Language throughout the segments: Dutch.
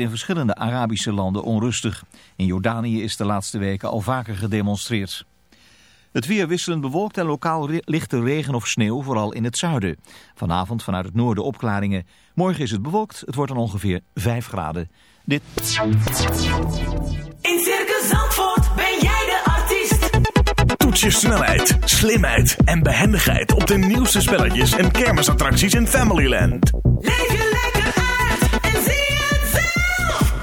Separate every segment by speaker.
Speaker 1: het in verschillende Arabische landen onrustig. In Jordanië is de laatste weken al vaker gedemonstreerd. Het weer wisselend bewolkt en lokaal lichte regen of sneeuw, vooral in het zuiden. Vanavond vanuit het noorden opklaringen. Morgen is het bewolkt, het wordt dan ongeveer 5 graden. Dit...
Speaker 2: In Circus Zandvoort ben jij de artiest.
Speaker 3: Toets je snelheid, slimheid en behendigheid op de nieuwste spelletjes en kermisattracties in Familyland.
Speaker 2: Leef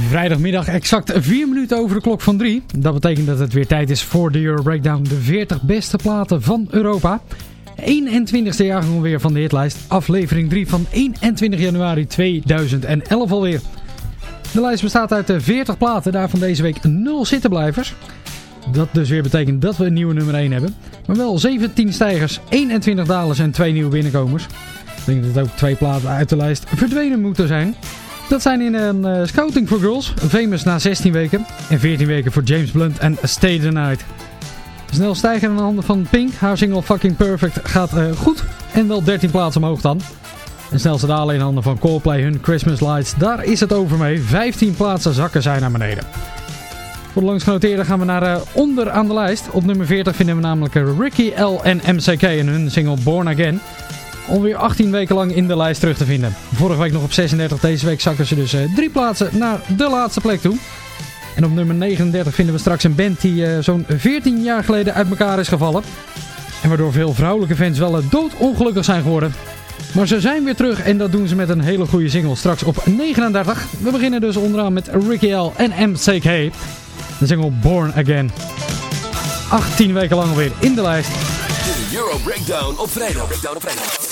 Speaker 4: Vrijdagmiddag exact 4 minuten over de klok van 3. Dat betekent dat het weer tijd is voor de Euro Breakdown. De 40 beste platen van Europa. 21ste jaargang weer van de hitlijst. Aflevering 3 van 21 januari 2011 alweer. De lijst bestaat uit eh, 40 platen. Daarvan deze week 0 zittenblijvers. Dat dus weer betekent dat we een nieuwe nummer 1 hebben. Maar wel 17 stijgers, 21 dalers en 2 nieuwe binnenkomers. Ik denk dat ook twee platen uit de lijst verdwenen moeten zijn. Dat zijn in een eh, Scouting for Girls, Famous na 16 weken. En 14 weken voor James Blunt en Stay the Night. Snel stijgen aan de handen van Pink. Haar single Fucking Perfect gaat eh, goed. En wel 13 plaatsen omhoog dan. En snelste dalen in handen van Coldplay hun Christmas Lights. Daar is het over mee. 15 plaatsen zakken zij naar beneden. Voor de langsgenoteerden gaan we naar eh, onder aan de lijst. Op nummer 40 vinden we namelijk Ricky L en MCK en hun single Born Again. Alweer 18 weken lang in de lijst terug te vinden. Vorige week nog op 36, deze week zakken ze dus eh, drie plaatsen naar de laatste plek toe. En op nummer 39 vinden we straks een band die eh, zo'n 14 jaar geleden uit elkaar is gevallen. En waardoor veel vrouwelijke fans wel eh, doodongelukkig zijn geworden. Maar ze zijn weer terug en dat doen ze met een hele goede single. Straks op 39. We beginnen dus onderaan met Ricky L en MCK. De single Born Again. 18 weken lang alweer in de lijst.
Speaker 5: De Euro Breakdown op vrijdag. Breakdown op vrijdag.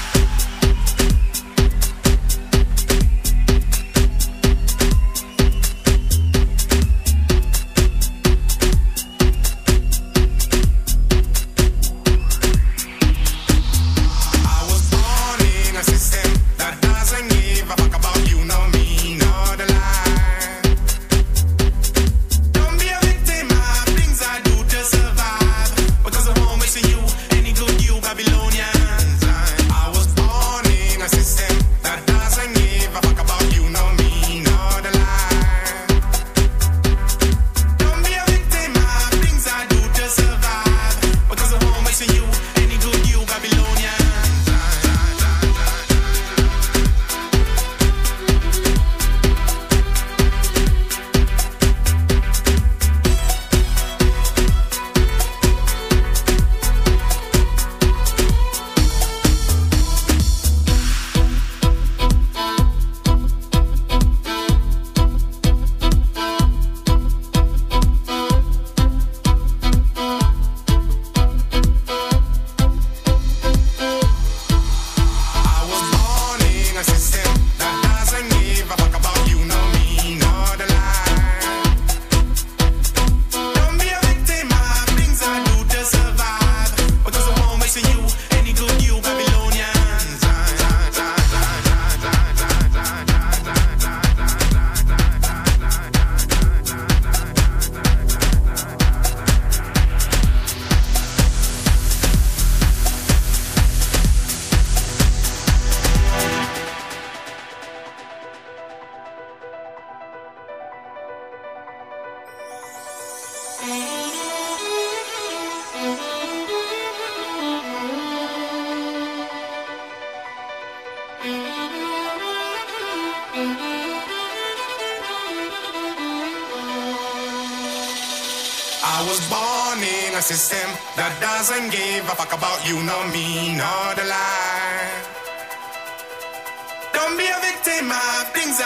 Speaker 6: system that doesn't give a fuck about you,
Speaker 7: nor me, nor the lie.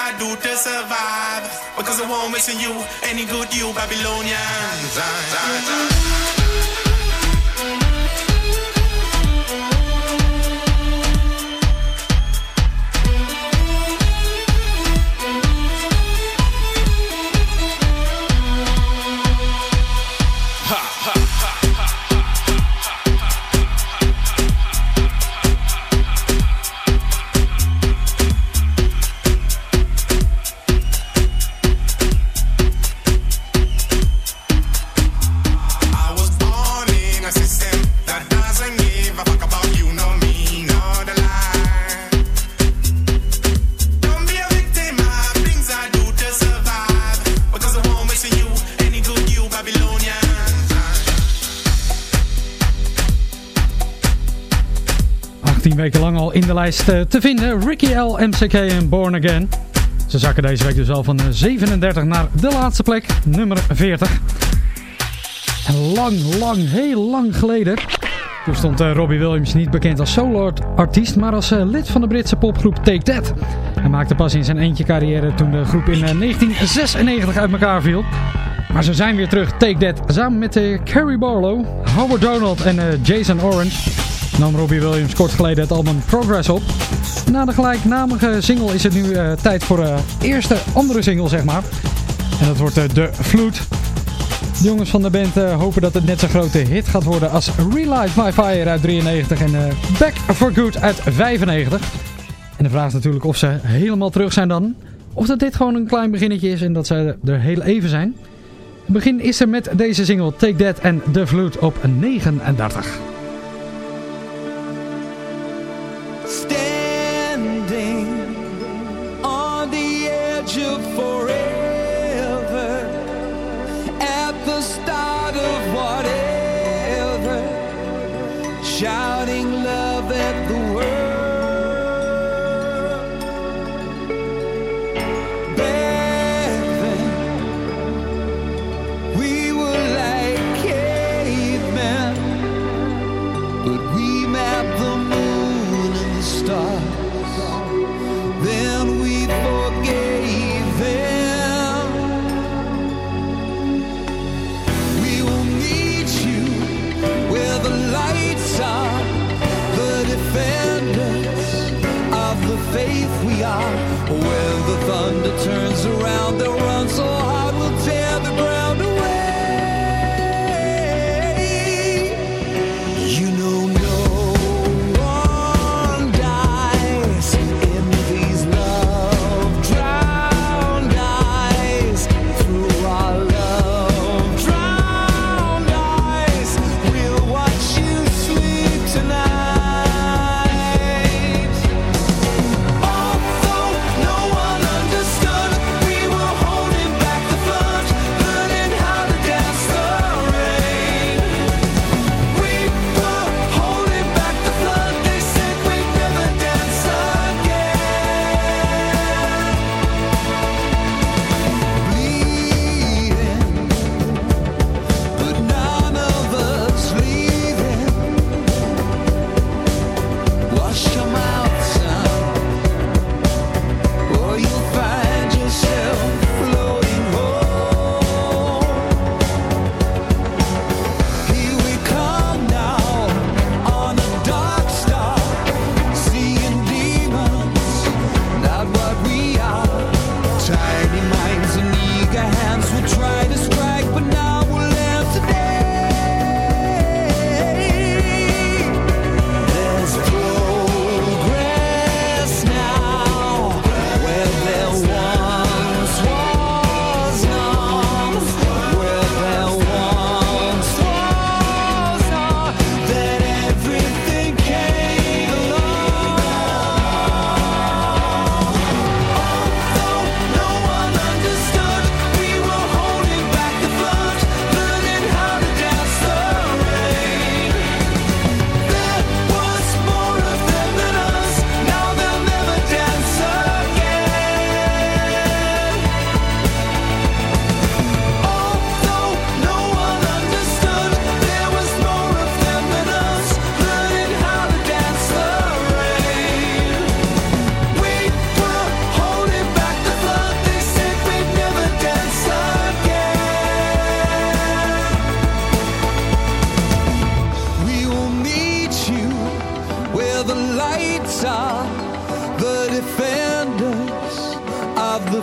Speaker 7: I do to survive. Because I won't miss you any good, you Babylonians.
Speaker 8: Ah, ah, ah. Lijst eh, te vinden. Ricky L, MCK en Born Again. Ze zakken deze week dus al van eh, 37 naar de laatste plek, nummer 40. En lang, lang, heel lang geleden. Toen stond eh, Robbie Williams niet bekend als solo-artiest, maar als eh, lid van de Britse popgroep Take That. Hij maakte pas in zijn eentje carrière toen de groep in eh, 1996 uit elkaar viel. Maar ze zijn weer terug, Take That, samen met eh, Carrie Barlow, Howard Donald en eh, Jason Orange. Nam Robbie Williams kort geleden het album Progress op. Na de gelijknamige single is het nu eh, tijd voor de eerste andere single, zeg maar. En dat wordt eh, The Flute. De jongens van de band eh, hopen dat het net zo'n grote hit gaat worden als Relight My Fire uit 93 en eh, Back for Good uit 95. En de vraag is natuurlijk of ze helemaal terug zijn dan. Of dat dit gewoon een klein beginnetje is en dat ze er heel even zijn. Begin is er met deze single Take That en The Flute op 39.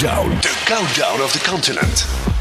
Speaker 9: countdown. The
Speaker 5: countdown of the continent.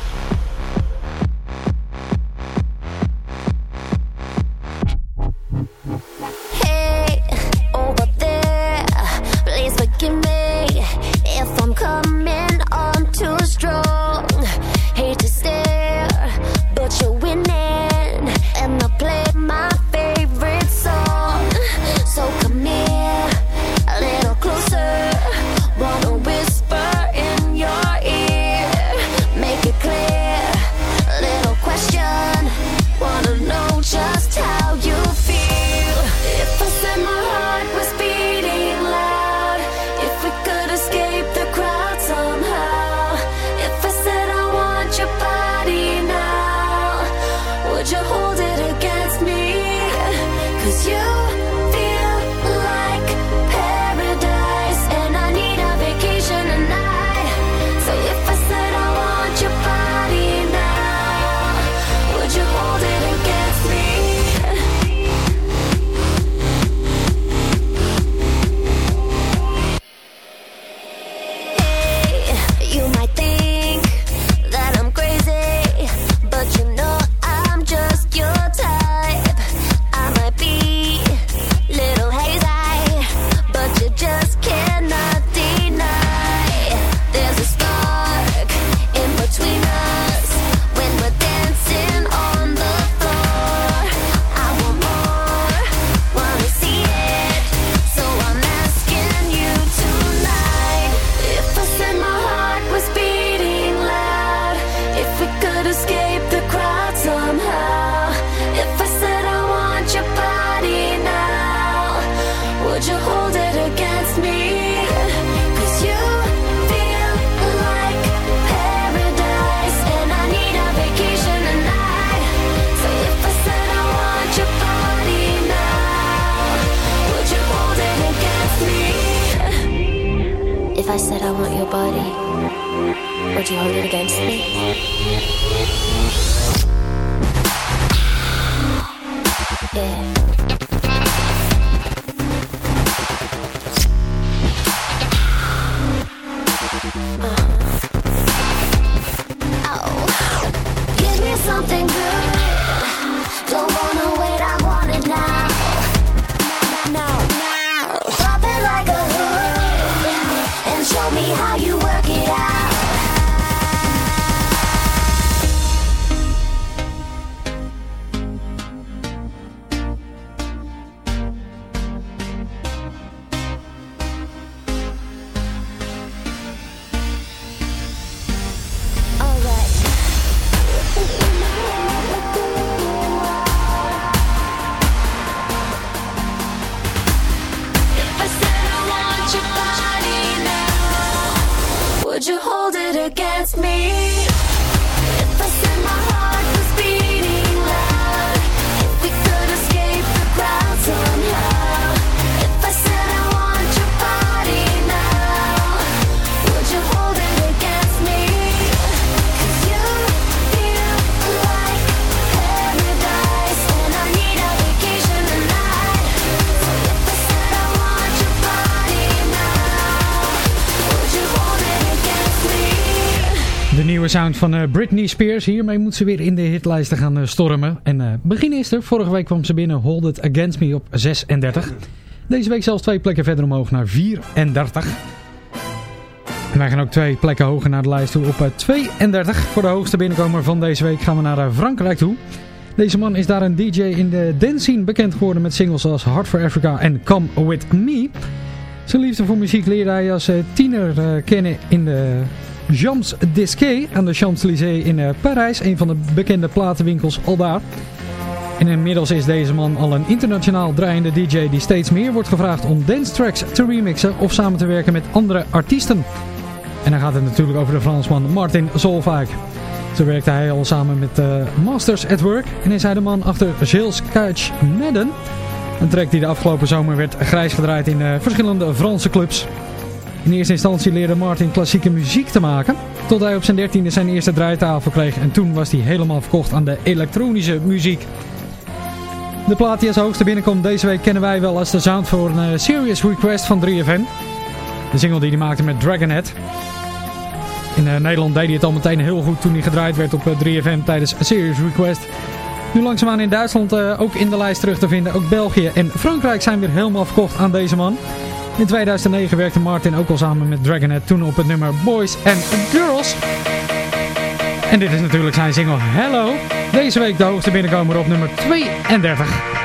Speaker 10: something good.
Speaker 5: Van uh, Britney Spears. Hiermee moet ze weer in de hitlijsten gaan uh, stormen. En uh, begin is er. Vorige week kwam ze binnen Hold It Against Me op 36. Deze week zelfs twee plekken verder omhoog naar 34. En wij gaan ook twee plekken hoger naar de lijst toe op 32. Voor de hoogste binnenkomer van deze week gaan we naar Frankrijk toe. Deze man is daar een DJ in de dance scene bekend geworden met singles als Heart for Africa en Come With Me. Zijn liefde voor muziek leerde hij als tiener kennen in de Jams Disquet aan de Champs-Élysées in uh, Parijs. Een van de bekende platenwinkels al daar. En inmiddels is deze man al een internationaal draaiende DJ die steeds meer wordt gevraagd om dance tracks te remixen of samen te werken met andere artiesten. En dan gaat het natuurlijk over de Fransman Martin Solveig. Zo werkte hij al samen met uh, Masters at Work en is hij de man achter Gilles Couch Madden. Een track die de afgelopen zomer werd grijs gedraaid in uh, verschillende Franse clubs. In eerste instantie leerde Martin klassieke muziek te maken. Tot hij op zijn dertiende zijn eerste draaitafel kreeg. En toen was hij helemaal verkocht aan de elektronische muziek. De plaat die als hoogste binnenkomt deze week kennen wij wel als de sound voor een uh, Serious Request van 3FM. De single die hij maakte met Dragonhead. In uh, Nederland deed hij het al meteen heel goed toen hij gedraaid werd op uh, 3FM tijdens Serious Request. Nu langzaamaan in Duitsland ook in de lijst terug te vinden. Ook België en Frankrijk zijn weer helemaal verkocht aan deze man. In 2009 werkte Martin ook al samen met Dragonhead toen op het nummer Boys and Girls. En dit is natuurlijk zijn single Hello. Deze week de hoogste binnenkomer op nummer 32.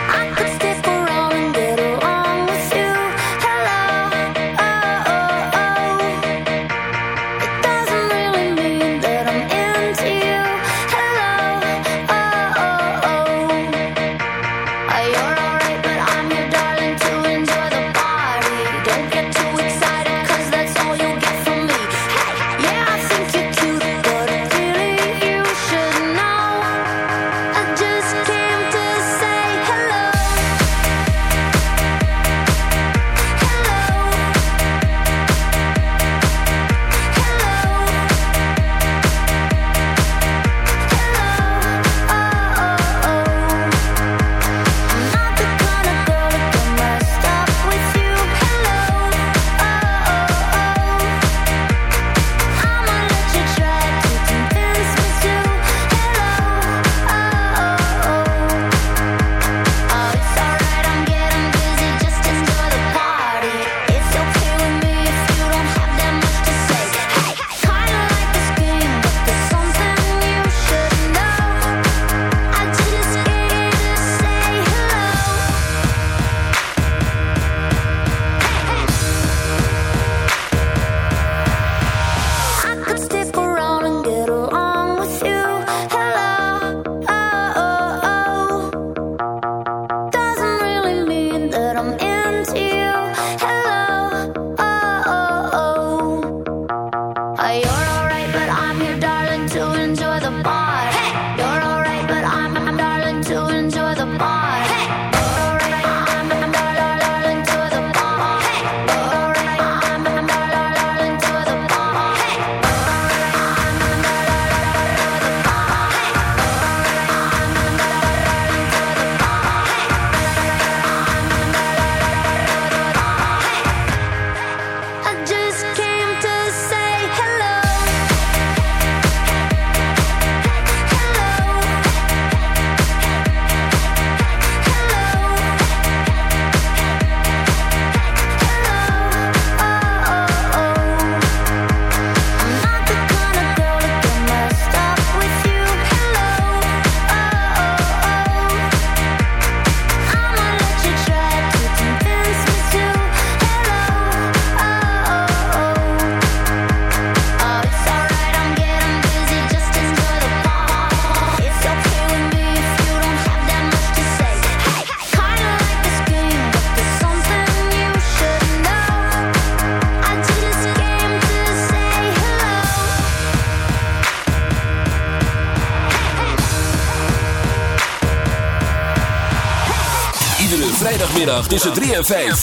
Speaker 11: Tussen 3 en 5.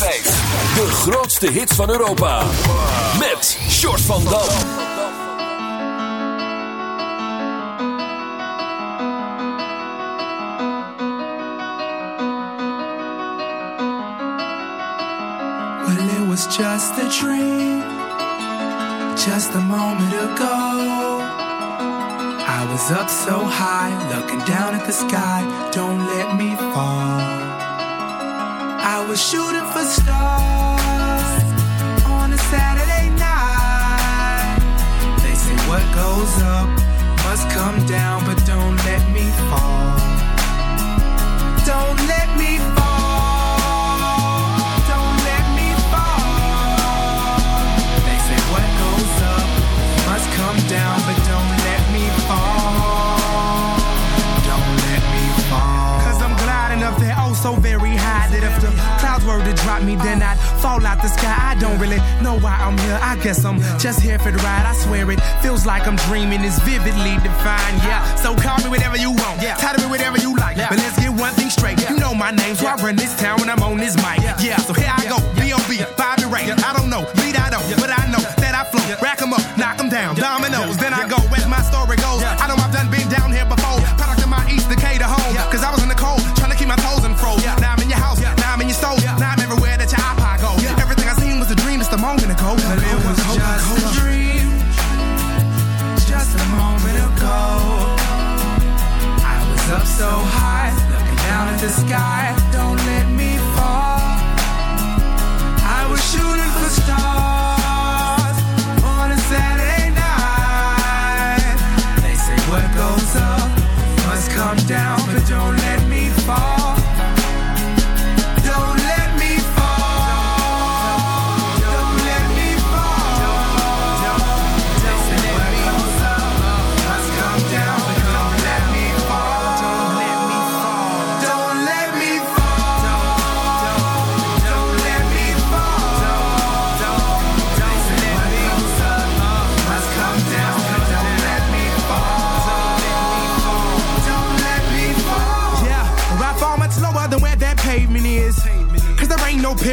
Speaker 11: De grootste hits van Europa. Met Short van Dam.
Speaker 6: Well, it was just a dream. Just a moment ago. I was up so high, looking down at the sky. Don't let me fall. I was shooting for stars on a Saturday night. They say what goes up must come down, but don't let me fall. Don't let me were to drop me, then I'd fall out the sky. I don't really know why I'm here. I guess I'm just here for the ride. I swear it feels like I'm dreaming. It's vividly defined. Yeah, so call me whatever you want. Yeah, title me whatever you like. But let's get one thing straight. You know my name, so I run this town when I'm on this mic. Yeah, so here I go. B.O.B. Bobby Ray. I don't know, lead I don't, but I know that I flow. Rack 'em up, knock 'em down, dominoes. Then I go, as my story goes. I know I've done been down here before. Product of my East Decatur home. Cause I was in the the sky. Don't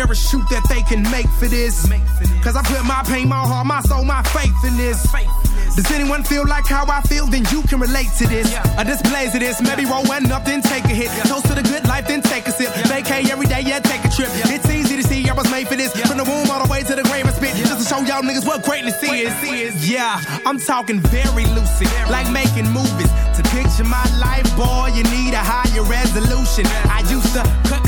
Speaker 6: parachute that they can make for this. Cause I put my pain, my heart, my soul, my faith in this. Does anyone feel like how I feel? Then you can relate to this. A displays of this. Maybe roll one up, then take a hit. Toast to the good life, then take a sip. Vacay every day, yeah, take a trip. It's easy to see I was made for this. From the womb all the way to the grave and spit. Just to show y'all niggas what greatness is. Yeah, I'm talking very lucid. Like making movies. To picture my life, boy, you need a higher resolution. I used to cut class in the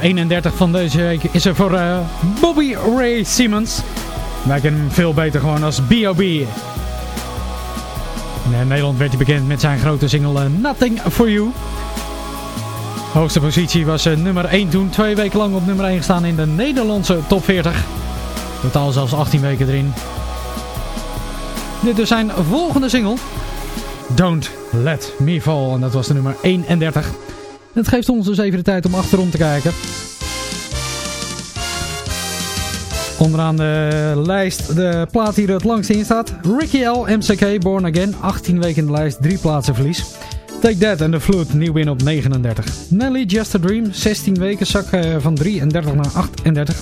Speaker 4: Nummer 31 van deze week is er voor eh, Bobby Ray Simmons. Wij kennen hem veel beter gewoon als B.O.B. In Nederland werd hij bekend met zijn grote single eh, Nothing For You. Hoogste positie was eh, nummer 1 toen. Twee weken lang op nummer 1 gestaan in de Nederlandse top 40. Totaal zelfs 18 weken erin. Dit is zijn volgende single. Don't Let Me Fall. En dat was de nummer 31. Het geeft ons dus even de tijd om achterom te kijken. Onderaan de lijst, de plaat die er het langst in staat. Ricky L, MCK, Born Again. 18 weken in de lijst, 3 plaatsen verlies. Take That and The Flute, nieuw win op 39. Nelly, Just a Dream, 16 weken, zak van 33 naar 38.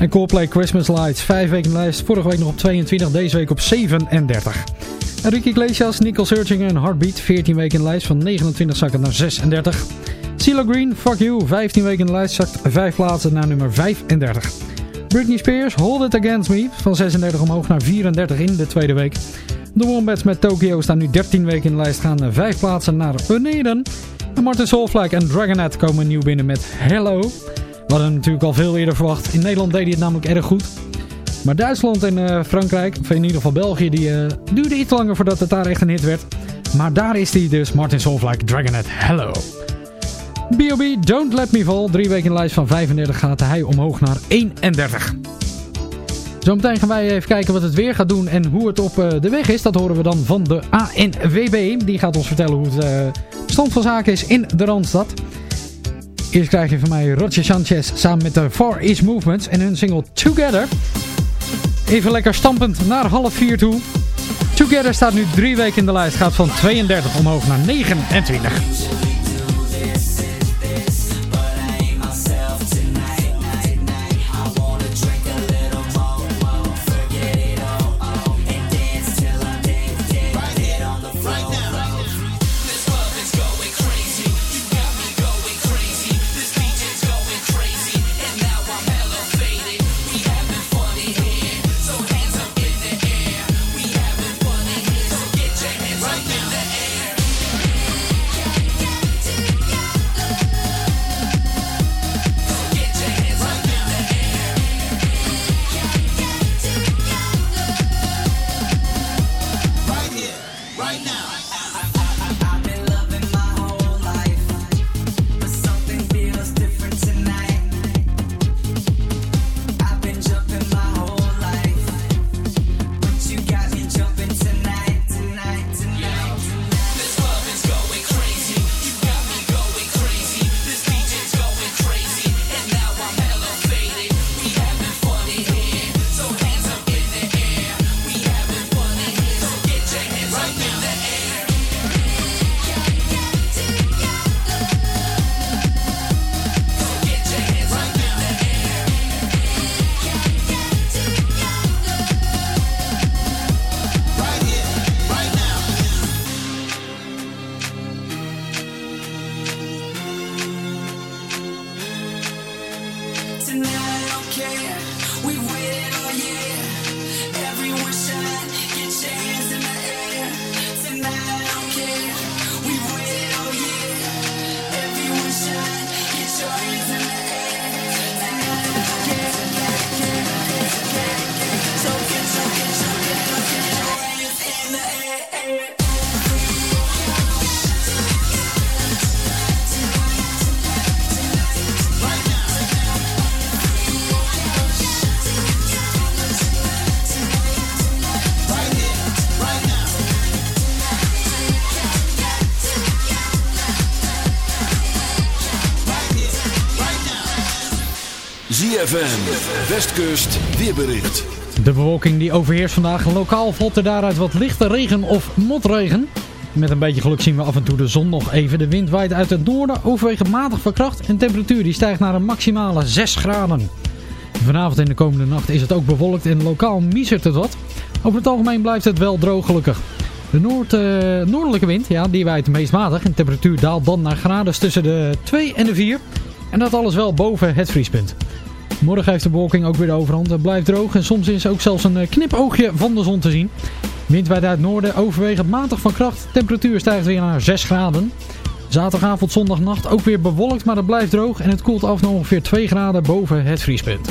Speaker 4: En Coldplay Christmas Lights, 5 weken in de lijst. Vorige week nog op 22, deze week op 37. Enrique Iglesias, Nicole Searching en Heartbeat, 14 weken in de lijst. Van 29 zakken naar 36. CeeLo Green, Fuck You, 15 weken in de lijst. Zakt 5 plaatsen naar nummer 35. Britney Spears, Hold It Against Me, van 36 omhoog naar 34 in de tweede week. De Wombats met Tokyo staan nu 13 weken in de lijst, gaan 5 plaatsen naar beneden. En Martin en Dragonet komen nieuw binnen met Hello. We hadden natuurlijk al veel eerder verwacht. In Nederland deed hij het namelijk erg goed. Maar Duitsland en uh, Frankrijk, of in ieder geval België, die uh, duurde iets langer voordat het daar echt een hit werd. Maar daar is hij dus, Martin Solveig, Dragonet Hello. B.O.B. Don't Let Me Fall. Drie weken in de lijst van 35 gaat hij omhoog naar 31. Zometeen gaan wij even kijken wat het weer gaat doen en hoe het op de weg is. Dat horen we dan van de ANWB. Die gaat ons vertellen hoe het stand van zaken is in de Randstad. Eerst krijg je van mij Roger Sanchez samen met de Far East Movements en hun single Together. Even lekker stampend naar half vier toe. Together staat nu drie weken in de lijst. Gaat van 32 omhoog naar 29.
Speaker 5: ZFM, Westkust, weerbericht.
Speaker 4: De bewolking die overheerst vandaag. Lokaal valt er daaruit wat lichte regen of motregen. Met een beetje geluk zien we af en toe de zon nog even. De wind waait uit het noorden, overwegend matig van kracht. En temperatuur die stijgt naar een maximale 6 graden. Vanavond en de komende nacht is het ook bewolkt en lokaal miezert het wat. Over het algemeen blijft het wel droog gelukkig. De noord, uh, noordelijke wind ja, die waait meest matig. En de temperatuur daalt dan naar graden tussen de 2 en de 4. En dat alles wel boven het vriespunt. Morgen heeft de bewolking ook weer de overhand. Het blijft droog en soms is ook zelfs een knipoogje van de zon te zien. Wind uit het noorden, overwegend matig van kracht. Temperatuur stijgt weer naar 6 graden. Zaterdagavond, zondagnacht ook weer bewolkt, maar het blijft droog. En het koelt af naar ongeveer 2 graden boven het vriespunt.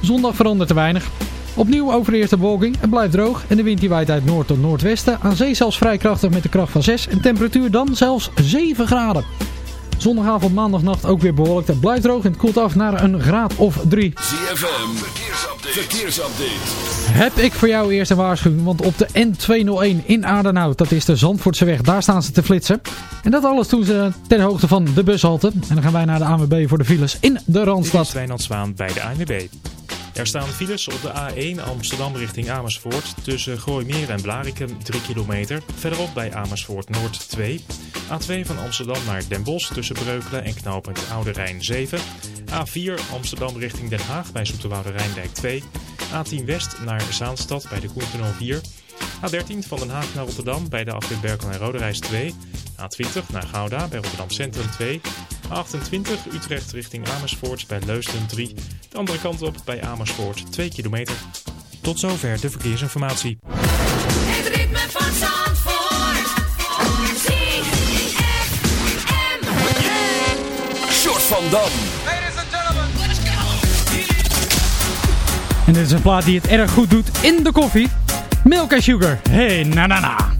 Speaker 4: Zondag verandert te weinig. Opnieuw overeerst de bewolking, het blijft droog en de wind die waait uit noord tot noordwesten. Aan zee zelfs vrij krachtig met de kracht van 6 en temperatuur dan zelfs 7 graden. Zondagavond, maandagnacht ook weer behoorlijk. Het blijft droog en het koelt af naar een graad of 3.
Speaker 5: ZFM, verkeersupdate. verkeersupdate.
Speaker 4: Heb ik voor jou eerst een waarschuwing, want op de N201 in Aardenhout, dat is de Zandvoortse weg, daar staan ze te flitsen. En dat alles doen ze ten hoogte van de bushalte. En dan gaan wij naar de ANWB voor de files in de Randstad.
Speaker 12: Dit is Wijnand Zwaan bij de ANWB. Er staan files op de A1 Amsterdam richting Amersfoort tussen Gooimeer en Blarikum 3 kilometer. Verderop bij Amersfoort Noord 2. A2 van Amsterdam naar Den Bosch tussen Breukelen en knooppunt Oude Rijn 7. A4 Amsterdam richting Den Haag bij Zoeterwoude Rijndijk 2. A10 West naar Zaanstad bij de Koentunnel 4. A13 van Den Haag naar Rotterdam bij de afrit Berkel en Roderijs 2. A20 naar Gouda bij Rotterdam Centrum 2. A28 Utrecht richting Amersfoort bij Leusden 3. De andere kant op bij Amersfoort 2 kilometer. Tot zover de verkeersinformatie.
Speaker 13: Het ritme van Zandvoort. Short
Speaker 11: van Dam.
Speaker 5: En dit is een plaat die het erg goed doet in de koffie. Milk and Sugar. Hey,
Speaker 13: na na na.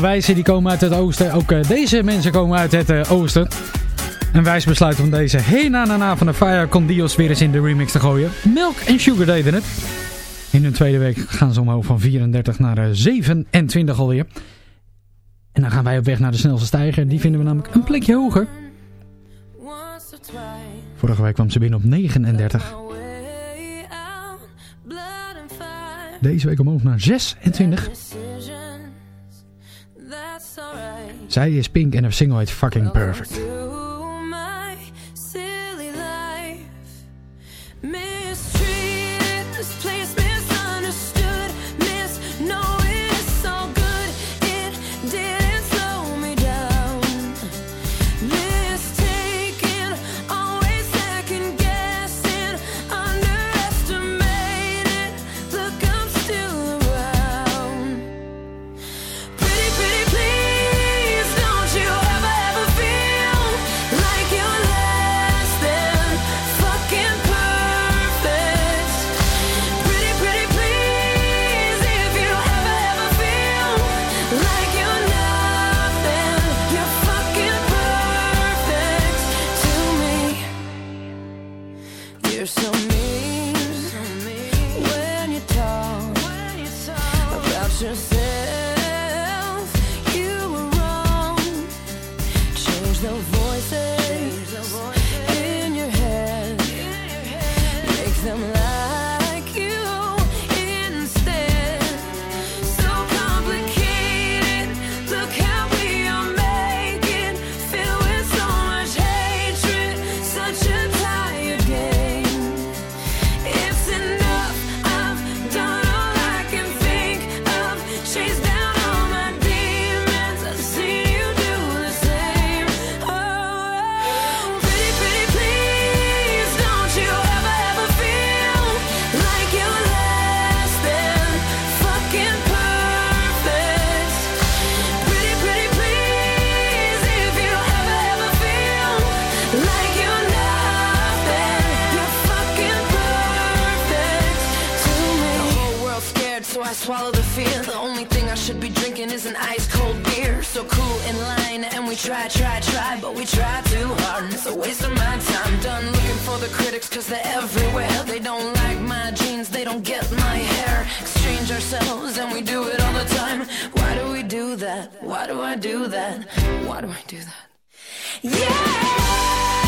Speaker 5: wijzen die komen uit het oosten. Ook eh, deze mensen komen uit het eh, oosten. En wijs besluit om deze hena Na Na Na van de Fire Condios weer eens in de remix te gooien. Milk en Sugar deden het. In hun tweede week gaan ze omhoog van 34 naar eh, 27 alweer. En dan gaan wij op weg naar de snelste stijger. Die vinden we namelijk een plekje hoger. Vorige week kwam ze binnen op 39. Deze week omhoog naar 26. Zij is Pink en haar single heet Fucking Perfect.
Speaker 13: There's no voices. Voices. in
Speaker 14: line and we try, try, try, but we try too hard and it's a waste of my time. Done looking for the critics cause they're everywhere. They don't like my jeans, they don't get my hair. Exchange ourselves and we do it all the time. Why do we do that? Why do I do that? Why do I do that?
Speaker 5: Yeah!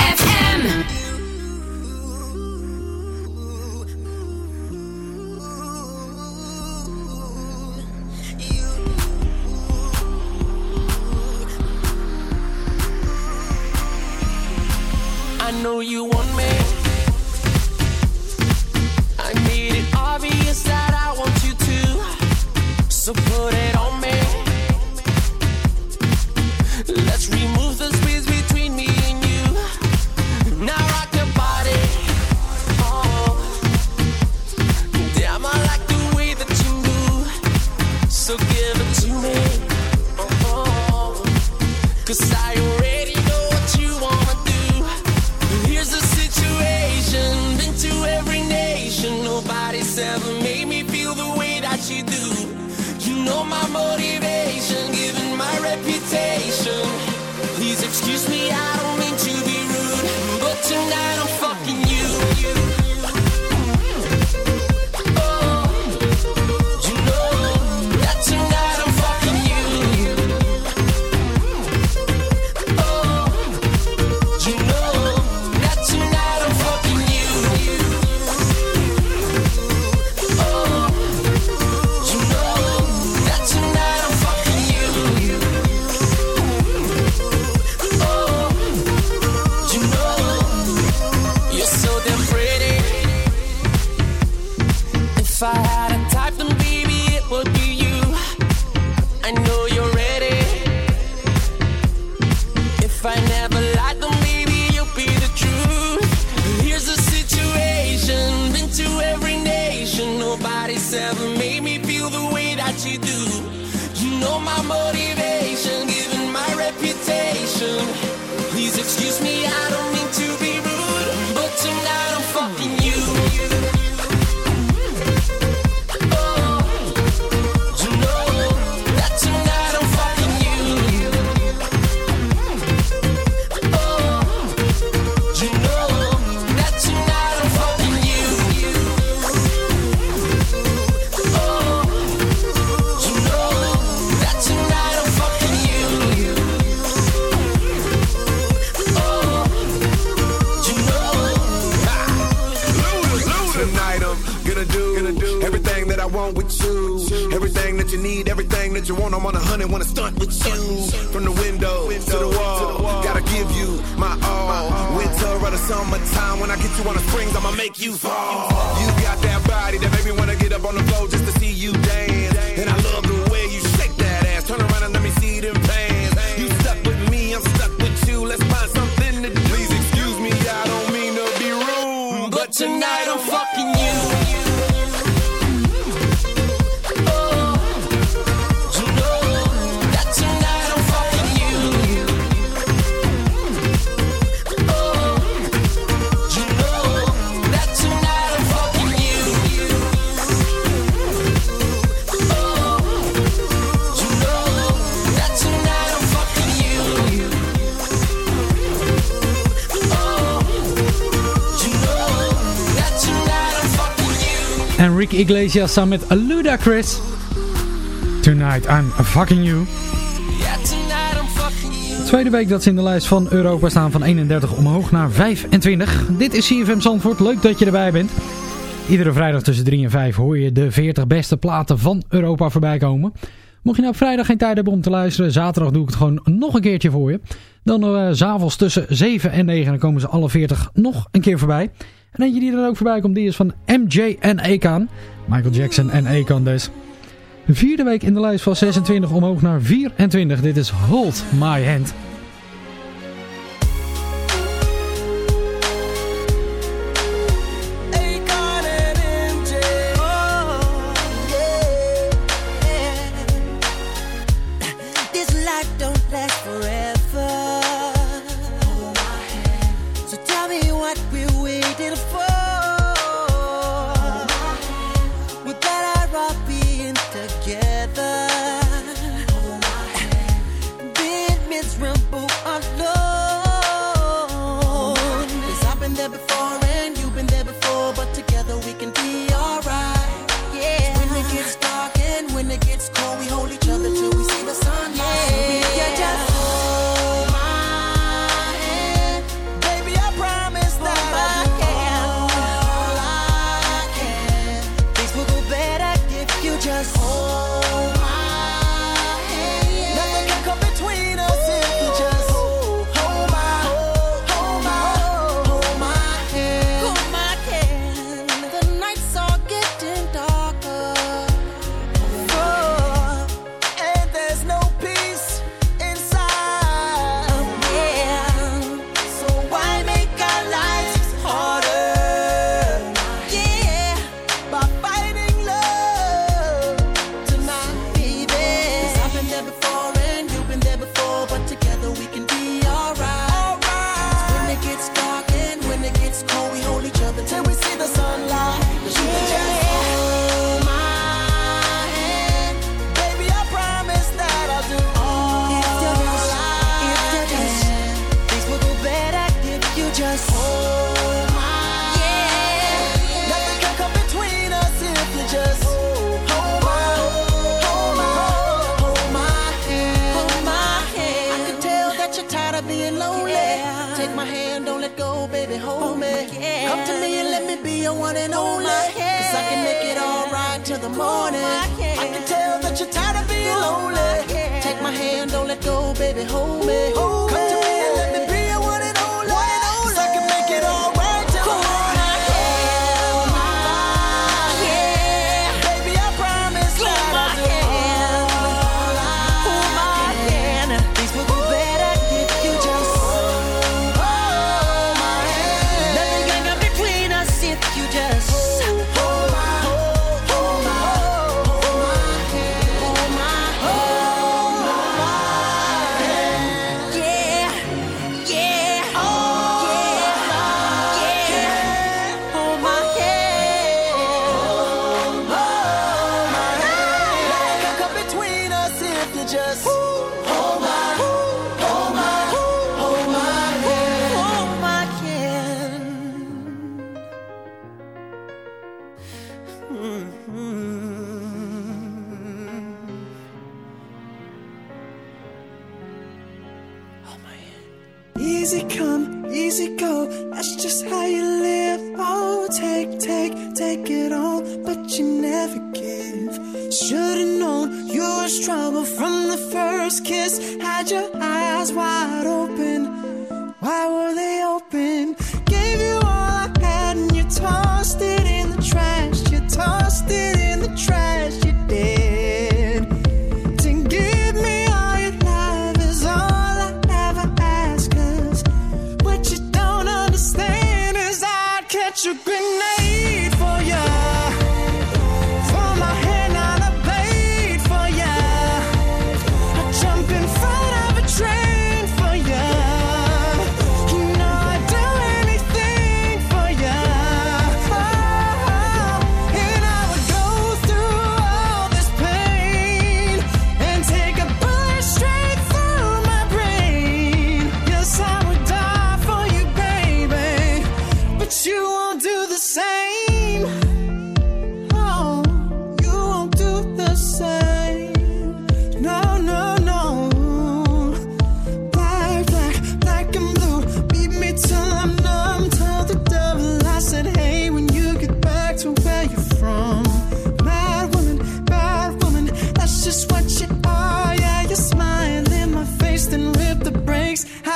Speaker 15: Enrique Iglesias samen met Ludacris. Tonight I'm fucking you. Tweede week dat ze in de lijst van Europa staan van 31 omhoog naar 25. Dit is CFM Zandvoort, leuk dat je erbij bent. Iedere vrijdag tussen 3 en 5 hoor je de 40 beste platen van Europa voorbij komen. Mocht je nou op vrijdag geen tijd hebben om te luisteren, zaterdag doe ik het gewoon nog een keertje voor je. Dan uh, s'avonds tussen 7 en 9 dan komen ze alle 40 nog een keer voorbij. En eentje die er ook voorbij komt, die is van MJ en Ekan. Michael Jackson en Ekan dus. Vierde week in de lijst van 26 omhoog naar 24. Dit is Hold My Hand.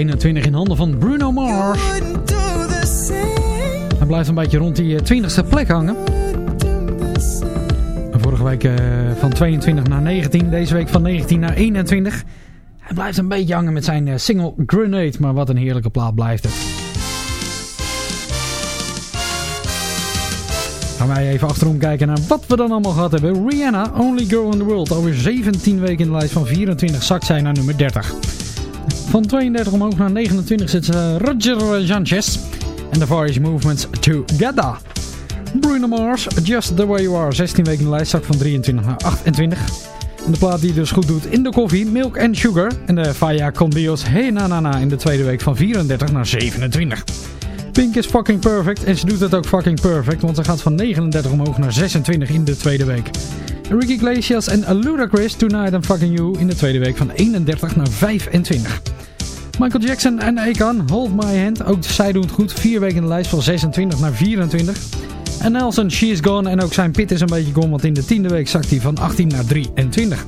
Speaker 4: 21 in handen van Bruno Mars. Hij blijft een beetje rond die eh, 20ste plek hangen. Vorige week eh, van 22 naar 19. Deze week van 19 naar 21. Hij blijft een beetje hangen met zijn eh, single Grenade. Maar wat een heerlijke plaat blijft het. Gaan wij even achterom kijken naar wat we dan allemaal gehad hebben. Rihanna, Only Girl in the World. Alweer 17 weken in de lijst van 24 zakt zij naar nummer 30. Van 32 omhoog naar 29 zit eh, Roger Sanchez. En Far East Movements Together. Bruno Mars, Just The Way You Are. 16 weken in de lijst, zak van 23 naar 28. En de plaat die dus goed doet in de koffie, Milk and Sugar. En de Faya Con Dios Hey Na Na Na in de tweede week van 34 naar 27. Pink is fucking perfect en ze doet het ook fucking perfect, want ze gaat van 39 omhoog naar 26 in de tweede week. Ricky Iglesias en Ludacris Tonight I'm Fucking You in de tweede week van 31 naar 25. Michael Jackson en Akon, Hold My Hand, ook zij doen het goed. Vier weken in de lijst van 26 naar 24. En Nelson, She Is Gone en ook zijn pit is een beetje gone, want in de tiende week zakt hij van 18 naar 23.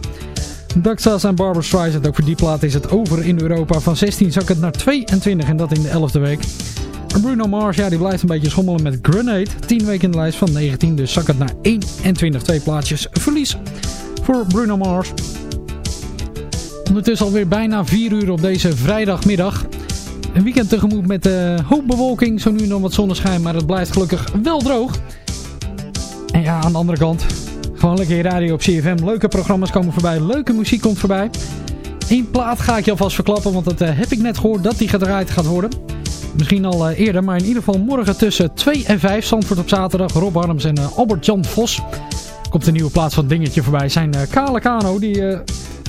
Speaker 4: Daxas en Barbara Streisand, ook voor die plaat is het over in Europa. Van 16 zak het naar 22 en dat in de 11e week. Bruno Mars, ja, die blijft een beetje schommelen met Grenade. 10 weken in de lijst van 19, dus zak het naar 21. Twee plaatsjes verlies voor Bruno Mars. Ondertussen alweer bijna 4 uur op deze vrijdagmiddag. Een weekend tegemoet met uh, hoop bewolking, zo nu en dan wat zonneschijn, maar het blijft gelukkig wel droog. En ja, aan de andere kant, gewoon lekker radio op CFM. Leuke programma's komen voorbij, leuke muziek komt voorbij. Eén plaat ga ik je alvast verklappen, want dat uh, heb ik net gehoord dat die gedraaid gaat worden. Misschien al uh, eerder, maar in ieder geval morgen tussen 2 en 5. Zandvoort op zaterdag, Rob Harms en Albert-Jan Vos. Komt een nieuwe plaats van Dingetje voorbij. Zijn kale kano, die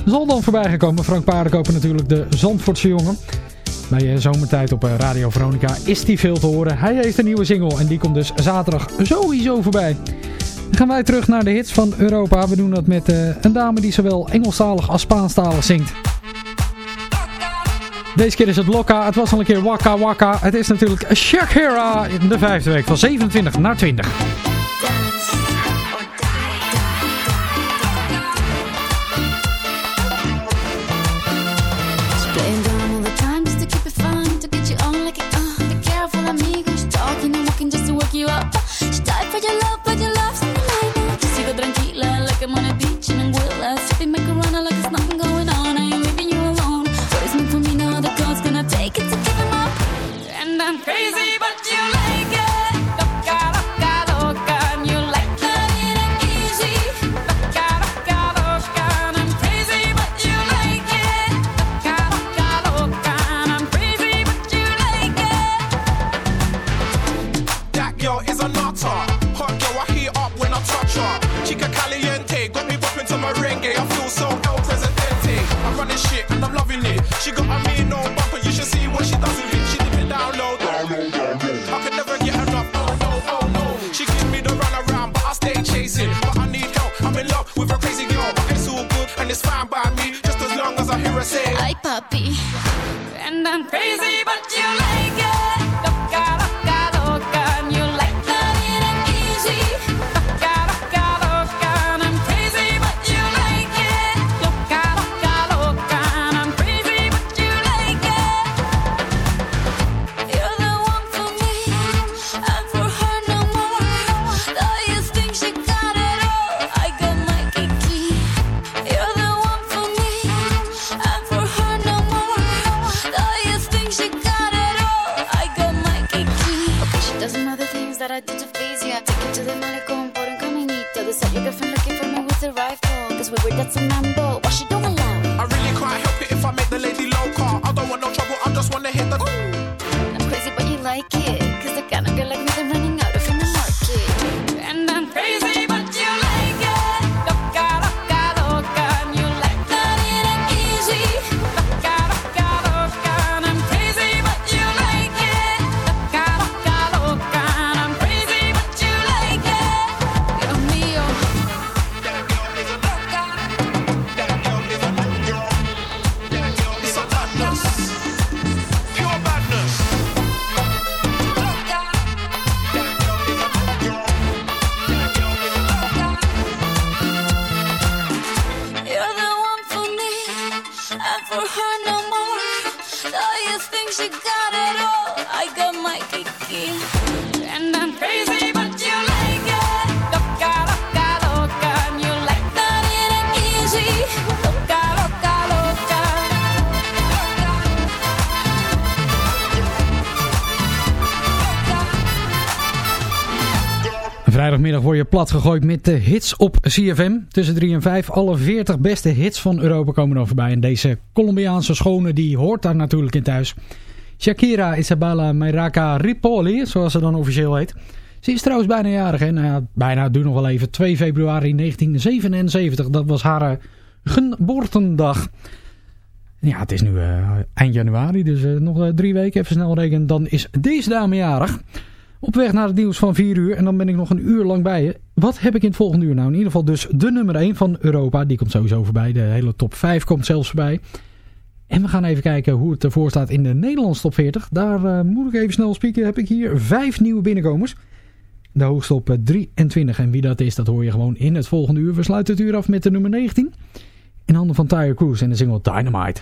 Speaker 4: zal dan voorbij gekomen. Frank Paardenkoper natuurlijk, de Zandvoortse jongen. Bij zomertijd op Radio Veronica is die veel te horen. Hij heeft een nieuwe single en die komt dus zaterdag sowieso voorbij. Dan gaan wij terug naar de hits van Europa. We doen dat met een dame die zowel Engelstalig als Spaanstalig zingt. Deze keer is het Lokka. Het was al een keer Waka Waka. Het is natuurlijk Shakira in de vijfde week van 27 naar 20. Vrijdagmiddag word je plat gegooid met de hits op CFM. Tussen 3 en 5. Alle 40 beste hits van Europa komen dan voorbij. En deze Colombiaanse schone die hoort daar natuurlijk in thuis. Shakira Isabella Mayraka Ripoli, zoals ze dan officieel heet. Ze is trouwens bijna jarig. Hè? Nou bijna, doe nog wel even. 2 februari 1977. Dat was haar eh, geboortendag. Ja, het is nu eh, eind januari. Dus eh, nog drie weken. Even snel rekenen. Dan is deze dame jarig. Op weg naar het nieuws van 4 uur. En dan ben ik nog een uur lang bij je. Wat heb ik in het volgende uur nou? In ieder geval dus de nummer 1 van Europa. Die komt sowieso voorbij. De hele top 5 komt zelfs voorbij. En we gaan even kijken hoe het ervoor staat in de Nederlandse top 40. Daar eh, moet ik even snel spieken. Heb ik hier vijf nieuwe binnenkomers. De hoogste op eh, 23. En wie dat is, dat hoor je gewoon in het volgende uur. We sluiten het uur af met de nummer 19. In handen van Tyre Cruise en de single Dynamite.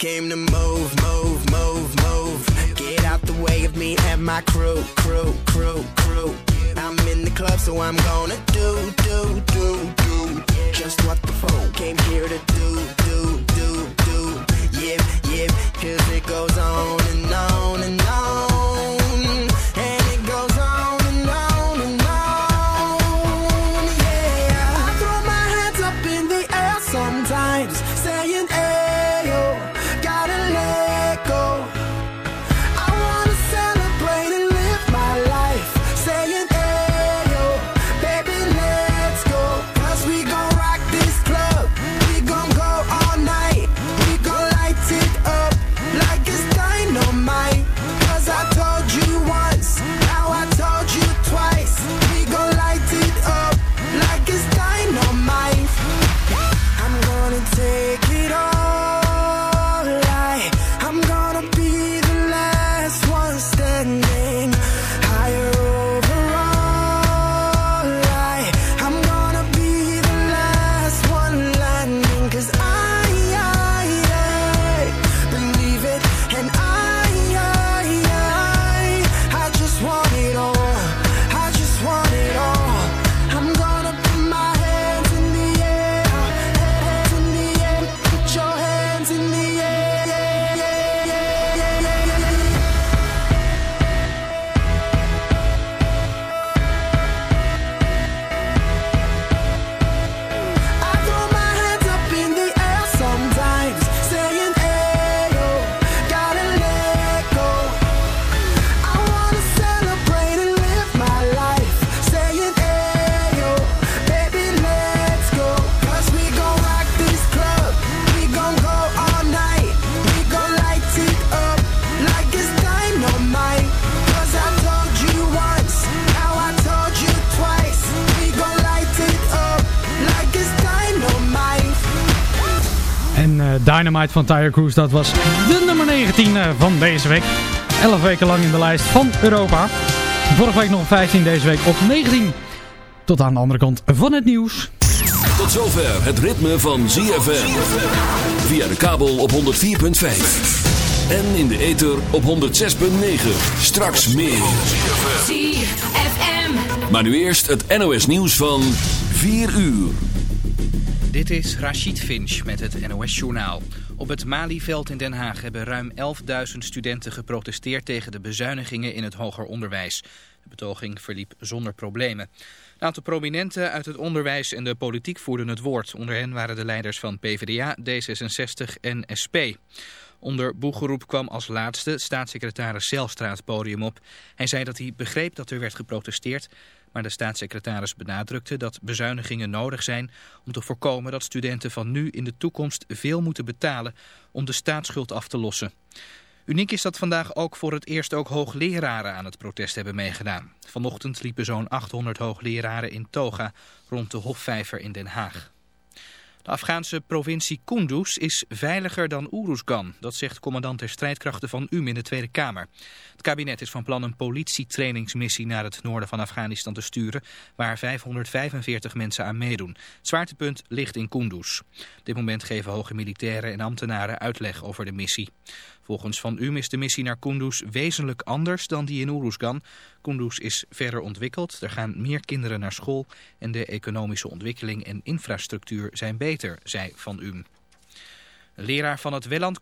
Speaker 16: Came to move, move, move, move. Get out the way of me and my crew, crew, crew, crew. I'm in the club, so I'm gonna do, do, do, do. Just what the folk came here to do,
Speaker 4: Dynamite van Tire Cruise. Dat was de nummer 19 eh, van deze week. 11 weken lang in de lijst van Europa. Vorige week nog op 15, deze week op 19. Tot aan de andere kant van het nieuws.
Speaker 5: Tot zover het ritme van ZFM. Via de kabel op 104.5. En in de ether op 106.9. Straks meer.
Speaker 11: ZFM.
Speaker 5: Maar nu eerst het NOS nieuws van 4 uur.
Speaker 17: Dit is Rachid Finch met het NOS-journaal. Op het Malieveld in Den Haag hebben ruim 11.000 studenten geprotesteerd tegen de bezuinigingen in het hoger onderwijs. De betoging verliep zonder problemen. Een aantal prominenten uit het onderwijs en de politiek voerden het woord. Onder hen waren de leiders van PvdA, D66 en SP. Onder boegeroep kwam als laatste staatssecretaris Zelstra het podium op. Hij zei dat hij begreep dat er werd geprotesteerd, maar de staatssecretaris benadrukte dat bezuinigingen nodig zijn om te voorkomen dat studenten van nu in de toekomst veel moeten betalen om de staatsschuld af te lossen. Uniek is dat vandaag ook voor het eerst ook hoogleraren aan het protest hebben meegedaan. Vanochtend liepen zo'n 800 hoogleraren in toga rond de Hofvijver in Den Haag. De Afghaanse provincie Kunduz is veiliger dan Uruzgan. Dat zegt commandant der strijdkrachten van UM in de Tweede Kamer. Het kabinet is van plan een politietrainingsmissie naar het noorden van Afghanistan te sturen... waar 545 mensen aan meedoen. Het zwaartepunt ligt in Kunduz. Op dit moment geven hoge militairen en ambtenaren uitleg over de missie. Volgens Van UM is de missie naar Kunduz wezenlijk anders dan die in Uruzgan. Kunduz is verder ontwikkeld, er gaan meer kinderen naar school... en de economische ontwikkeling en infrastructuur zijn beter, zei Van UM. Leraar van het Welland